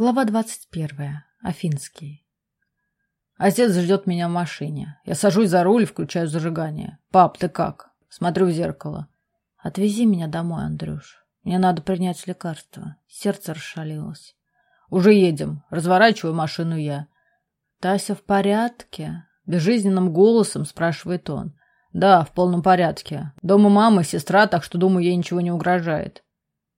Глава двадцать первая. Афинский. Отец ждет меня в машине. Я сажусь за руль включаю зажигание. Пап, ты как? Смотрю в зеркало. Отвези меня домой, Андрюш. Мне надо принять лекарство. Сердце расшалилось. Уже едем. Разворачиваю машину я. Тася в порядке? Безжизненным голосом спрашивает он. Да, в полном порядке. Дома мама и сестра, так что, думаю, ей ничего не угрожает.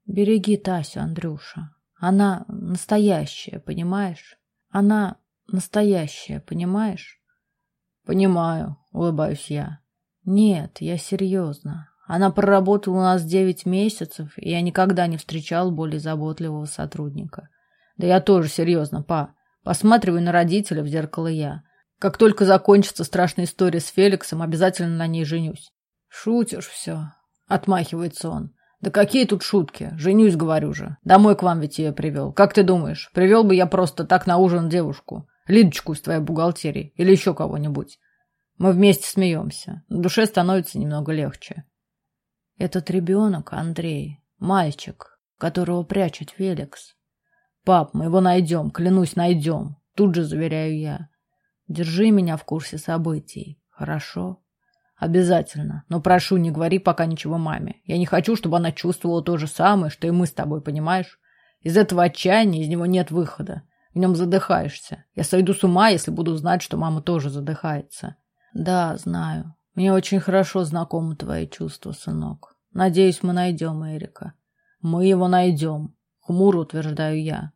Береги Тасю, Андрюша. Она настоящая, понимаешь? Она настоящая, понимаешь? Понимаю, улыбаюсь я. Нет, я серьезно. Она проработала у нас девять месяцев, и я никогда не встречал более заботливого сотрудника. Да я тоже серьезно, па. Посматриваю на родителя в зеркало я. Как только закончится страшная история с Феликсом, обязательно на ней женюсь. Шутишь все, отмахивается он. Да какие тут шутки? Женюсь, говорю же. Домой к вам ведь ее привел. Как ты думаешь, привел бы я просто так на ужин девушку? Лидочку из твоей бухгалтерии или еще кого-нибудь? Мы вместе смеемся. На душе становится немного легче. Этот ребенок, Андрей, мальчик, которого прячет Феликс. Пап, мы его найдем, клянусь, найдем. Тут же заверяю я. Держи меня в курсе событий, хорошо? Обязательно. Но прошу, не говори пока ничего маме. Я не хочу, чтобы она чувствовала то же самое, что и мы с тобой, понимаешь? Из этого отчаяния из него нет выхода. В нем задыхаешься. Я сойду с ума, если буду знать, что мама тоже задыхается. Да, знаю. Мне очень хорошо знакомы твои чувства, сынок. Надеюсь, мы найдем Эрика. Мы его найдем. Хмуро утверждаю я.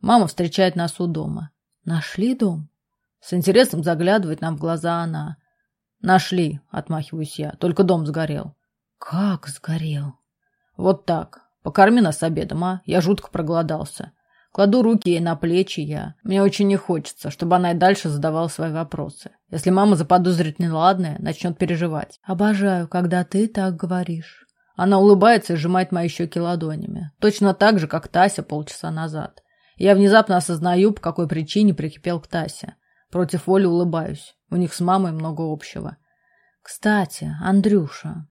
Мама встречает нас у дома. Нашли дом? С интересом заглядывает нам в глаза она. Нашли, отмахиваюсь я. Только дом сгорел. Как сгорел? Вот так. Покорми нас обедом, а? Я жутко проголодался. Кладу руки ей на плечи я. Мне очень не хочется, чтобы она и дальше задавала свои вопросы. Если мама заподозрит неладное, начнет переживать. Обожаю, когда ты так говоришь. Она улыбается и сжимает мои щеки ладонями. Точно так же, как Тася полчаса назад. Я внезапно осознаю, по какой причине прикипел к Тасе. Против воли улыбаюсь. У них с мамой много общего. Кстати, Андрюша.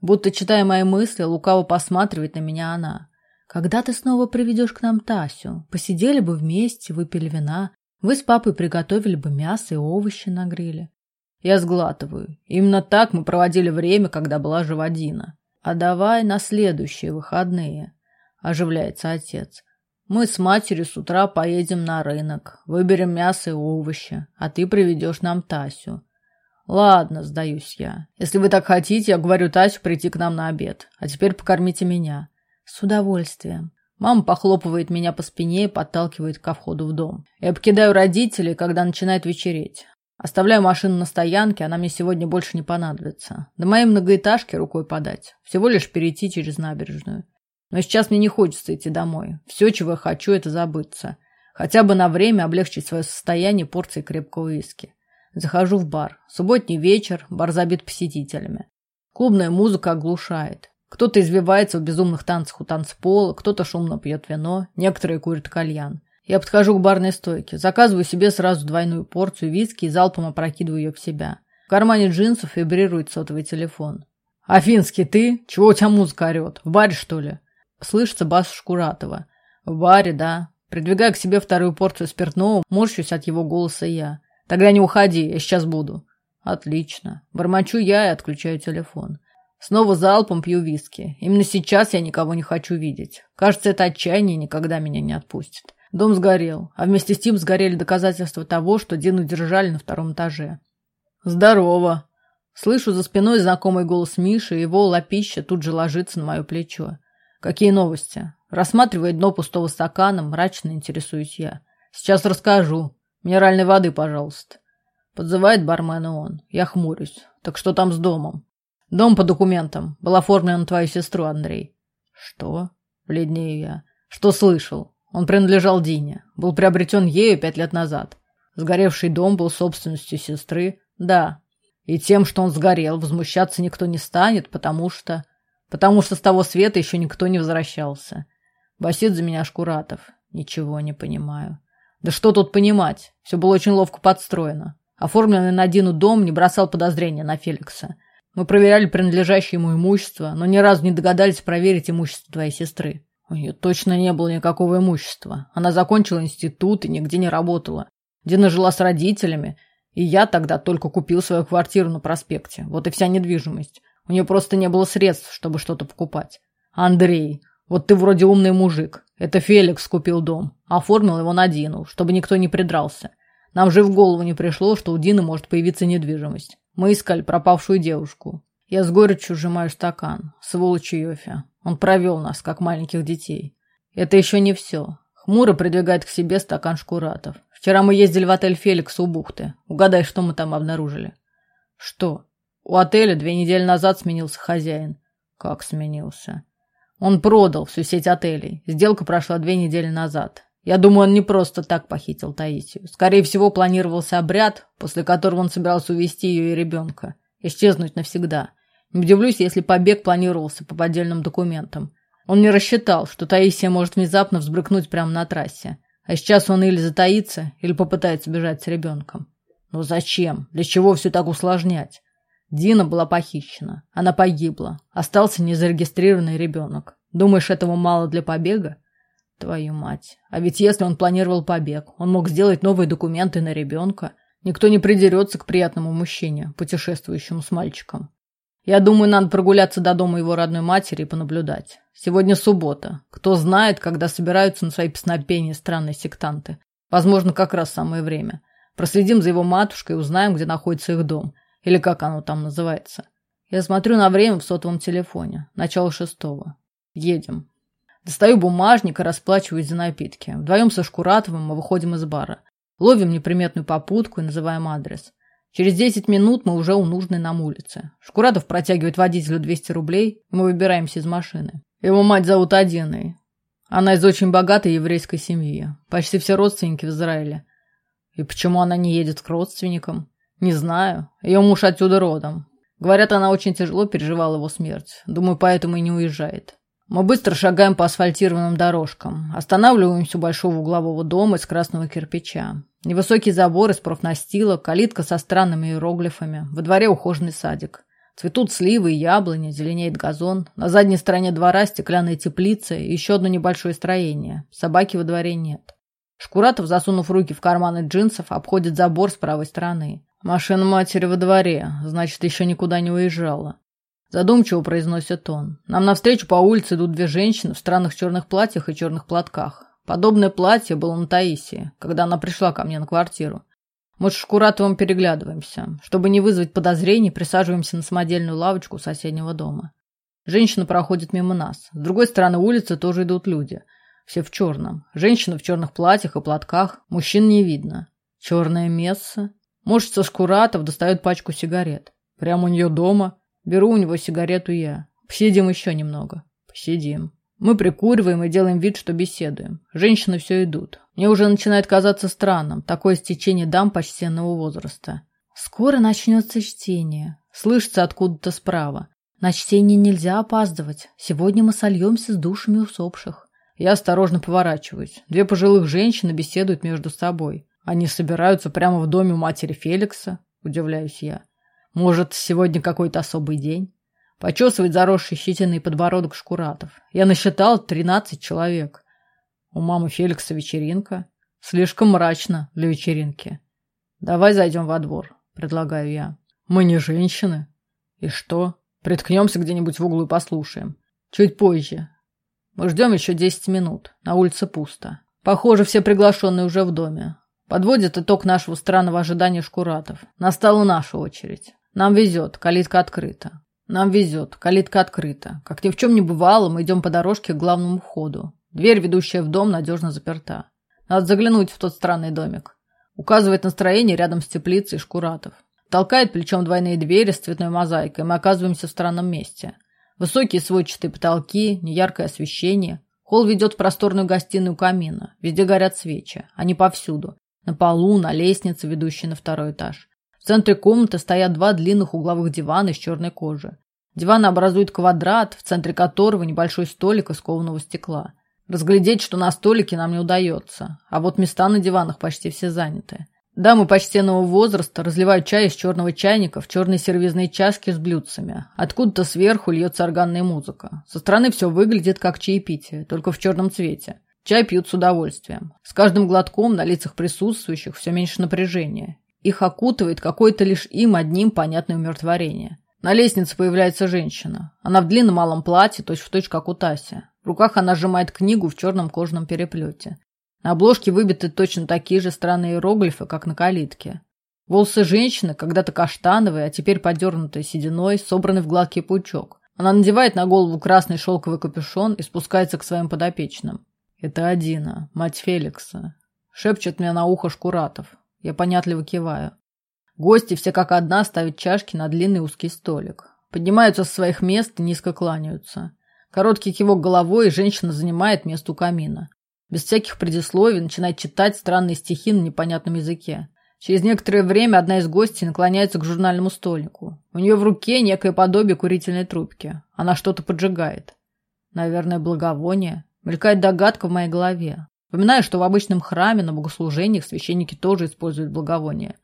Будто читая мои мысли, лукаво посматривает на меня она. Когда ты снова приведешь к нам Тасю? Посидели бы вместе, выпили вина. Вы с папой приготовили бы мясо и овощи на гриле. Я сглатываю. Именно так мы проводили время, когда была жива Дина. А давай на следующие выходные, оживляется отец. Мы с матерью с утра поедем на рынок, выберем мясо и овощи, а ты приведешь нам Тасю. Ладно, сдаюсь я. Если вы так хотите, я говорю Тасю прийти к нам на обед. А теперь покормите меня. С удовольствием. Мама похлопывает меня по спине и подталкивает ко входу в дом. Я покидаю родителей, когда начинает вечереть. Оставляю машину на стоянке, она мне сегодня больше не понадобится. До моей многоэтажки рукой подать. Всего лишь перейти через набережную. Но сейчас мне не хочется идти домой. Все, чего я хочу, это забыться. Хотя бы на время облегчить свое состояние порцией крепкого виски. Захожу в бар. Субботний вечер, бар забит посетителями. Клубная музыка оглушает. Кто-то извивается в безумных танцах у танцпола, кто-то шумно пьет вино, некоторые курят кальян. Я подхожу к барной стойке, заказываю себе сразу двойную порцию виски и залпом опрокидываю ее в себя. В кармане джинсов вибрирует сотовый телефон. «Афинский, ты? Чего у тебя музыка орет? В баре, что ли?» Слышится бас Шкуратова. В баре, да. Придвигая к себе вторую порцию спиртного, морщусь от его голоса я. Тогда не уходи, я сейчас буду. Отлично. Бормочу я и отключаю телефон. Снова залпом пью виски. Именно сейчас я никого не хочу видеть. Кажется, это отчаяние никогда меня не отпустит. Дом сгорел, а вместе с тем сгорели доказательства того, что Дину держали на втором этаже. «Здорово!» Слышу за спиной знакомый голос Миши, и его лапища тут же ложится на мое плечо. Какие новости? Рассматривая дно пустого стакана, мрачно интересуюсь я. Сейчас расскажу. Минеральной воды, пожалуйста. Подзывает бармена он. Я хмурюсь. Так что там с домом? Дом по документам. Был оформлен на твою сестру, Андрей. Что? Бледнею я. Что слышал? Он принадлежал Дине. Был приобретен ею пять лет назад. Сгоревший дом был собственностью сестры. Да. И тем, что он сгорел, возмущаться никто не станет, потому что потому что с того света еще никто не возвращался. Басит за меня Шкуратов. Ничего не понимаю. Да что тут понимать? Все было очень ловко подстроено. Оформленный на Дину дом не бросал подозрения на Феликса. Мы проверяли принадлежащее ему имущество, но ни разу не догадались проверить имущество твоей сестры. У нее точно не было никакого имущества. Она закончила институт и нигде не работала. Дина жила с родителями, и я тогда только купил свою квартиру на проспекте. Вот и вся недвижимость. У нее просто не было средств, чтобы что-то покупать. Андрей, вот ты вроде умный мужик. Это Феликс купил дом. Оформил его на Дину, чтобы никто не придрался. Нам же в голову не пришло, что у Дины может появиться недвижимость. Мы искали пропавшую девушку. Я с горечью сжимаю стакан. Сволочь Йофи. Он провел нас, как маленьких детей. Это еще не все. Хмуро придвигает к себе стакан шкуратов. Вчера мы ездили в отель «Феликс» у бухты. Угадай, что мы там обнаружили. Что? У отеля две недели назад сменился хозяин. Как сменился? Он продал всю сеть отелей. Сделка прошла две недели назад. Я думаю, он не просто так похитил Таисию. Скорее всего, планировался обряд, после которого он собирался увести ее и ребенка. Исчезнуть навсегда. Не удивлюсь, если побег планировался по поддельным документам. Он не рассчитал, что Таисия может внезапно взбрыкнуть прямо на трассе. А сейчас он или затаится, или попытается бежать с ребенком. Но зачем? Для чего все так усложнять? Дина была похищена. Она погибла. Остался незарегистрированный ребенок. Думаешь, этого мало для побега? Твою мать. А ведь если он планировал побег, он мог сделать новые документы на ребенка. Никто не придерется к приятному мужчине, путешествующему с мальчиком. Я думаю, надо прогуляться до дома его родной матери и понаблюдать. Сегодня суббота. Кто знает, когда собираются на свои песнопения странные сектанты. Возможно, как раз самое время. Проследим за его матушкой и узнаем, где находится их дом. Или как оно там называется. Я смотрю на время в сотовом телефоне. Начало шестого. Едем. Достаю бумажник и расплачиваюсь за напитки. Вдвоем со Шкуратовым мы выходим из бара. Ловим неприметную попутку и называем адрес. Через 10 минут мы уже у нужной нам улицы. Шкуратов протягивает водителю 200 рублей, и мы выбираемся из машины. Его мать зовут Адиной. Она из очень богатой еврейской семьи. Почти все родственники в Израиле. И почему она не едет к родственникам? Не знаю. Ее муж отсюда родом. Говорят, она очень тяжело переживала его смерть. Думаю, поэтому и не уезжает. Мы быстро шагаем по асфальтированным дорожкам. Останавливаемся у большого углового дома из красного кирпича. Невысокий забор из профнастила, калитка со странными иероглифами. Во дворе ухоженный садик. Цветут сливы и яблони, зеленеет газон. На задней стороне двора стеклянные теплицы и еще одно небольшое строение. Собаки во дворе нет. Шкуратов, засунув руки в карманы джинсов, обходит забор с правой стороны. Машина матери во дворе, значит, еще никуда не уезжала. Задумчиво произносит он. Нам навстречу по улице идут две женщины в странных черных платьях и черных платках. Подобное платье было на Таисии, когда она пришла ко мне на квартиру. Мы с Шкуратовым переглядываемся. Чтобы не вызвать подозрений, присаживаемся на самодельную лавочку соседнего дома. Женщина проходит мимо нас. С другой стороны улицы тоже идут люди. Все в черном. Женщины в черных платьях и платках. Мужчин не видно. Черное место. Мужица Шкуратов достает пачку сигарет. Прямо у нее дома. Беру у него сигарету я. Посидим еще немного. Посидим. Мы прикуриваем и делаем вид, что беседуем. Женщины все идут. Мне уже начинает казаться странным такое стечение дам почтенного возраста. Скоро начнется чтение. Слышится откуда-то справа. На чтение нельзя опаздывать. Сегодня мы сольемся с душами усопших. Я осторожно поворачиваюсь. Две пожилых женщины беседуют между собой. Они собираются прямо в доме у матери Феликса, удивляюсь я. Может, сегодня какой-то особый день? Почесывает заросший щетиной подбородок Шкуратов. Я насчитал тринадцать человек. У мамы Феликса вечеринка. Слишком мрачно для вечеринки. Давай зайдем во двор, предлагаю я. Мы не женщины. И что? Приткнемся где-нибудь в углу и послушаем. Чуть позже. Мы ждем еще десять минут. На улице пусто. Похоже, все приглашенные уже в доме. Подводит итог нашего странного ожидания Шкуратов. Настала наша очередь. Нам везет, калитка открыта. Нам везет, калитка открыта. Как ни в чем не бывало, мы идем по дорожке к главному входу. Дверь, ведущая в дом, надежно заперта. Надо заглянуть в тот странный домик. Указывает настроение рядом с теплицей Шкуратов. Толкает плечом двойные двери с цветной мозаикой, мы оказываемся в странном месте. Высокие сводчатые потолки, неяркое освещение. Холл ведет в просторную гостиную камина. Везде горят свечи. Они повсюду. На полу, на лестнице, ведущей на второй этаж. В центре комнаты стоят два длинных угловых дивана из черной кожи. Диваны образуют квадрат, в центре которого небольшой столик из кованого стекла. Разглядеть, что на столике, нам не удается, а вот места на диванах почти все заняты. Дамы почтенного возраста разливают чай из черного чайника в черные сервизные чашки с блюдцами. Откуда-то сверху льется органная музыка. Со стороны все выглядит как чаепитие, только в черном цвете. Чай пьют с удовольствием. С каждым глотком на лицах присутствующих все меньше напряжения. Их окутывает какое-то лишь им одним понятное умиротворение. На лестнице появляется женщина. Она в длинном малом платье, точь-в-точь, точь, как у Таси. В руках она сжимает книгу в черном кожаном переплете. На обложке выбиты точно такие же странные иероглифы, как на калитке. Волосы женщины, когда-то каштановые, а теперь подернутые сединой, собраны в гладкий пучок. Она надевает на голову красный шелковый капюшон и спускается к своим подопечным. «Это Адина, мать Феликса», — шепчет мне на ухо Шкуратов. Я понятливо киваю. Гости все как одна ставят чашки на длинный узкий столик. Поднимаются со своих мест и низко кланяются. Короткий кивок головой, и женщина занимает место у камина. Без всяких предисловий начинает читать странные стихи на непонятном языке. Через некоторое время одна из гостей наклоняется к журнальному столику. У нее в руке некое подобие курительной трубки. Она что-то поджигает. Наверное, благовоние. Мелькает догадка в моей голове. Вспоминаю, что в обычном храме на богослужениях священники тоже используют благовоние.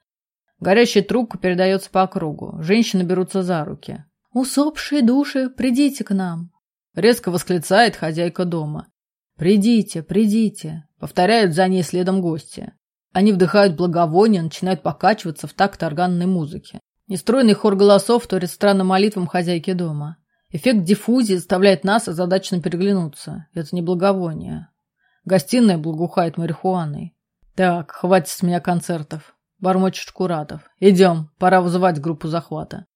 Горящая трубка передается по кругу. Женщины берутся за руки. «Усопшие души, придите к нам!» Резко восклицает хозяйка дома. «Придите, придите!» Повторяют за ней следом гости. Они вдыхают благовоние, начинают покачиваться в такт органной музыки. Нестройный хор голосов вторит странным молитвам хозяйки дома. Эффект диффузии заставляет нас озадаченно переглянуться. Это не благовоние. Гостиная благоухает марихуаной. Так, хватит с меня концертов. Бормочет Шкуратов. Идем, пора вызывать группу захвата.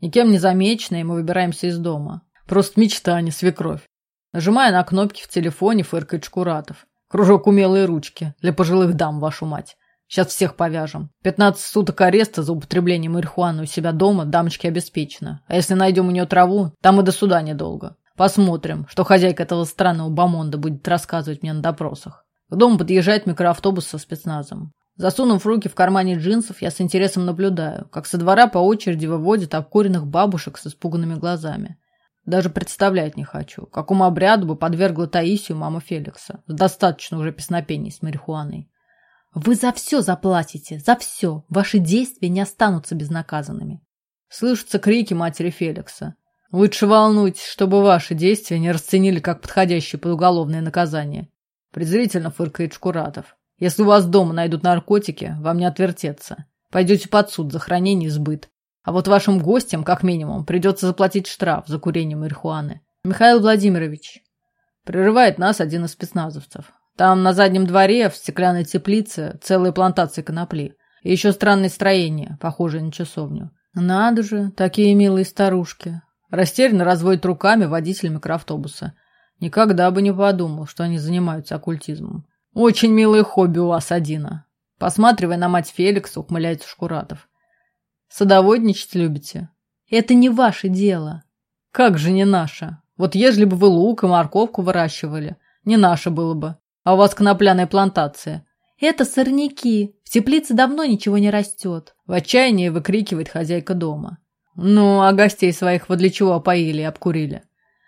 Никем не замеченные мы выбираемся из дома. Просто мечта, а не свекровь. Нажимая на кнопки в телефоне, фыркает Шкуратов. Кружок умелые ручки. Для пожилых дам, вашу мать. Сейчас всех повяжем. 15 суток ареста за употребление марихуаны у себя дома дамочке обеспечено. А если найдем у нее траву, там и до суда недолго. Посмотрим, что хозяйка этого странного бомонда будет рассказывать мне на допросах. К дому подъезжает микроавтобус со спецназом. Засунув руки в кармане джинсов, я с интересом наблюдаю, как со двора по очереди выводят обкуренных бабушек с испуганными глазами. Даже представлять не хочу, какому обряду бы подвергла Таисию мама Феликса. Достаточно уже песнопений с марихуаной. Вы за все заплатите, за все. Ваши действия не останутся безнаказанными. Слышатся крики матери Феликса. Лучше волнуйтесь, чтобы ваши действия не расценили как подходящее под уголовное наказание. Презрительно фыркает Шкуратов. Если у вас дома найдут наркотики, вам не отвертеться. Пойдете под суд за хранение и сбыт. А вот вашим гостям, как минимум, придется заплатить штраф за курение марихуаны. Михаил Владимирович. Прерывает нас один из спецназовцев. Там на заднем дворе, в стеклянной теплице, целые плантации конопли. И еще странное строение, похожее на часовню. Надо же, такие милые старушки. Растерянно разводит руками водитель микроавтобуса. Никогда бы не подумал, что они занимаются оккультизмом. Очень милое хобби у вас, Адина. Посматривая на мать Феликса, ухмыляется Шкуратов. Садоводничать любите? Это не ваше дело. Как же не наше? Вот ежели бы вы лук и морковку выращивали, не наше было бы. А у вас конопляная плантация. Это сорняки. В теплице давно ничего не растет. В отчаянии выкрикивает хозяйка дома. Ну, а гостей своих вот для чего опоили и обкурили?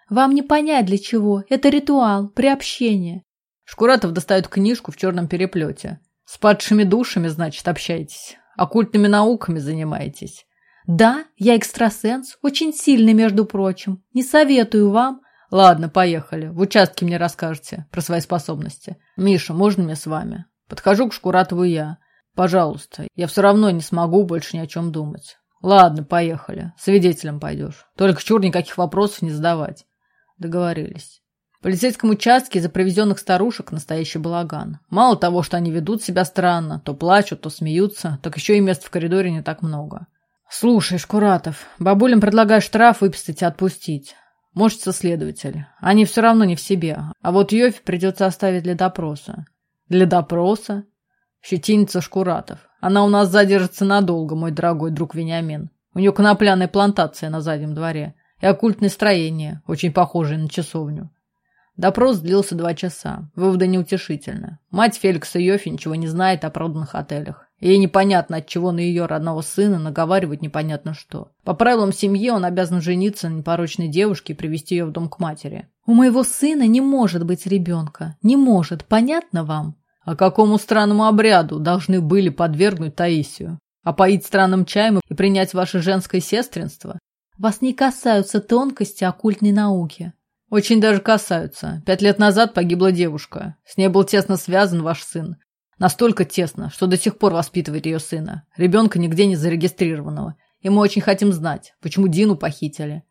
Вам не понять для чего. Это ритуал, приобщение. Шкуратов достает книжку в черном переплете. С падшими душами, значит, общаетесь. Оккультными науками занимаетесь. Да, я экстрасенс, очень сильный, между прочим. Не советую вам. Ладно, поехали. В участке мне расскажете про свои способности. Миша, можно мне с вами? Подхожу к Шкуратову я. Пожалуйста, я все равно не смогу больше ни о чем думать. Ладно, поехали. Свидетелем пойдешь. Только чур никаких вопросов не задавать. Договорились. Полицейском участке из-за привезенных старушек настоящий балаган. Мало того, что они ведут себя странно, то плачут, то смеются, так еще и мест в коридоре не так много. Слушай, Шкуратов, бабулям предлагаю штраф выписать и отпустить. Может, следователь. Они все равно не в себе. А вот Йофи придется оставить для допроса. Для допроса? Щетинится Шкуратов. Она у нас задержится надолго, мой дорогой друг Вениамин. У нее конопляная плантация на заднем дворе и оккультное строение, очень похожее на часовню. Допрос длился два часа. Выводы неутешительны. Мать Феликса Йофи ничего не знает о проданных отелях. Ей непонятно, от чего на ее родного сына наговаривать непонятно что. По правилам семьи он обязан жениться на непорочной девушке и привести ее в дом к матери. «У моего сына не может быть ребенка. Не может. Понятно вам?» А какому странному обряду должны были подвергнуть Таисию? Опоить странным чаем и принять ваше женское сестринство? Вас не касаются тонкости оккультной науки. Очень даже касаются. Пять лет назад погибла девушка. С ней был тесно связан ваш сын. Настолько тесно, что до сих пор воспитывает ее сына. Ребенка нигде не зарегистрированного. И мы очень хотим знать, почему Дину похитили.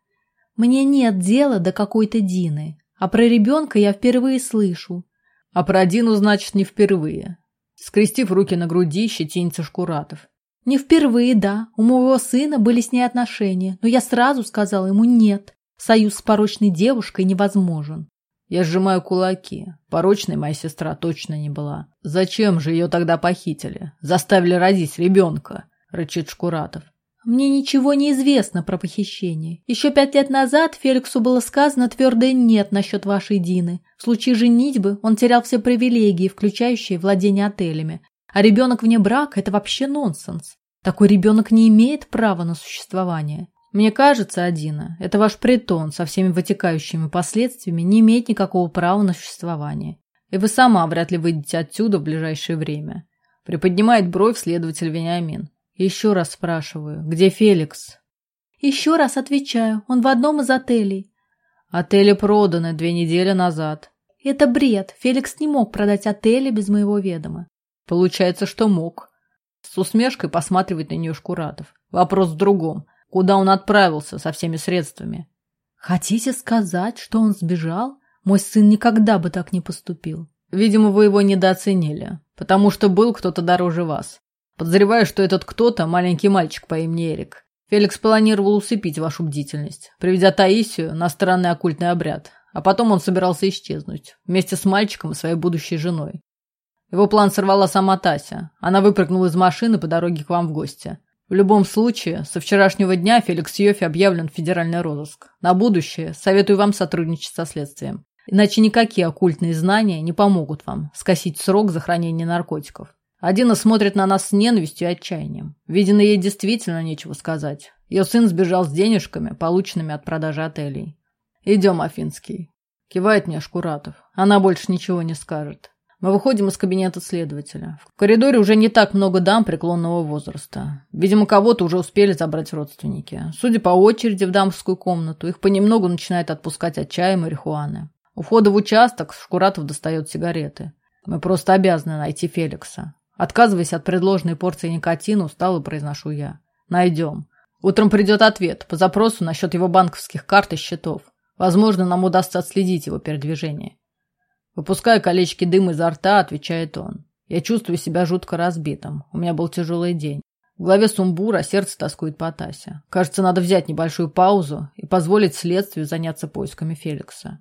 Мне нет дела до какой-то Дины. А про ребенка я впервые слышу. А про Дину, значит, не впервые. Скрестив руки на груди, щетинится Шкуратов. Не впервые, да. У моего сына были с ней отношения, но я сразу сказала ему нет. Союз с порочной девушкой невозможен. Я сжимаю кулаки. Порочной моя сестра точно не была. Зачем же ее тогда похитили? Заставили родить ребенка, рычит Шкуратов. Мне ничего не известно про похищение. Еще пять лет назад Феликсу было сказано твердое «нет» насчет вашей Дины. В случае женитьбы он терял все привилегии, включающие владение отелями. А ребенок вне брака – это вообще нонсенс. Такой ребенок не имеет права на существование. Мне кажется, Адина, это ваш притон со всеми вытекающими последствиями не имеет никакого права на существование. И вы сама вряд ли выйдете отсюда в ближайшее время. Приподнимает бровь следователь Вениамин. Еще раз спрашиваю, где Феликс? Еще раз отвечаю, он в одном из отелей. Отели проданы две недели назад. Это бред. Феликс не мог продать отели без моего ведома. Получается, что мог. С усмешкой посматривает на нее Шкуратов. Вопрос в другом. Куда он отправился со всеми средствами? Хотите сказать, что он сбежал? Мой сын никогда бы так не поступил. Видимо, вы его недооценили, потому что был кто-то дороже вас. Подозреваю, что этот кто-то – маленький мальчик по имени Эрик. Феликс планировал усыпить вашу бдительность, приведя Таисию на странный оккультный обряд, а потом он собирался исчезнуть вместе с мальчиком и своей будущей женой. Его план сорвала сама Тася. Она выпрыгнула из машины по дороге к вам в гости. В любом случае, со вчерашнего дня Феликс Йофи объявлен в федеральный розыск. На будущее советую вам сотрудничать со следствием. Иначе никакие оккультные знания не помогут вам скосить срок за хранение наркотиков. Адина смотрит на нас с ненавистью и отчаянием. Видно, ей действительно нечего сказать. Ее сын сбежал с денежками, полученными от продажи отелей. «Идем, Афинский». Кивает мне Шкуратов. Она больше ничего не скажет. Мы выходим из кабинета следователя. В коридоре уже не так много дам преклонного возраста. Видимо, кого-то уже успели забрать родственники. Судя по очереди в дамскую комнату, их понемногу начинает отпускать от чая и марихуаны. У входа в участок Шкуратов достает сигареты. Мы просто обязаны найти Феликса. Отказываясь от предложенной порции никотина, устало произношу я. Найдем. Утром придет ответ по запросу насчет его банковских карт и счетов. Возможно, нам удастся отследить его передвижение. Выпуская колечки дыма изо рта, отвечает он. Я чувствую себя жутко разбитым. У меня был тяжелый день. В голове сумбур, а сердце тоскует по Тасе. Кажется, надо взять небольшую паузу и позволить следствию заняться поисками Феликса.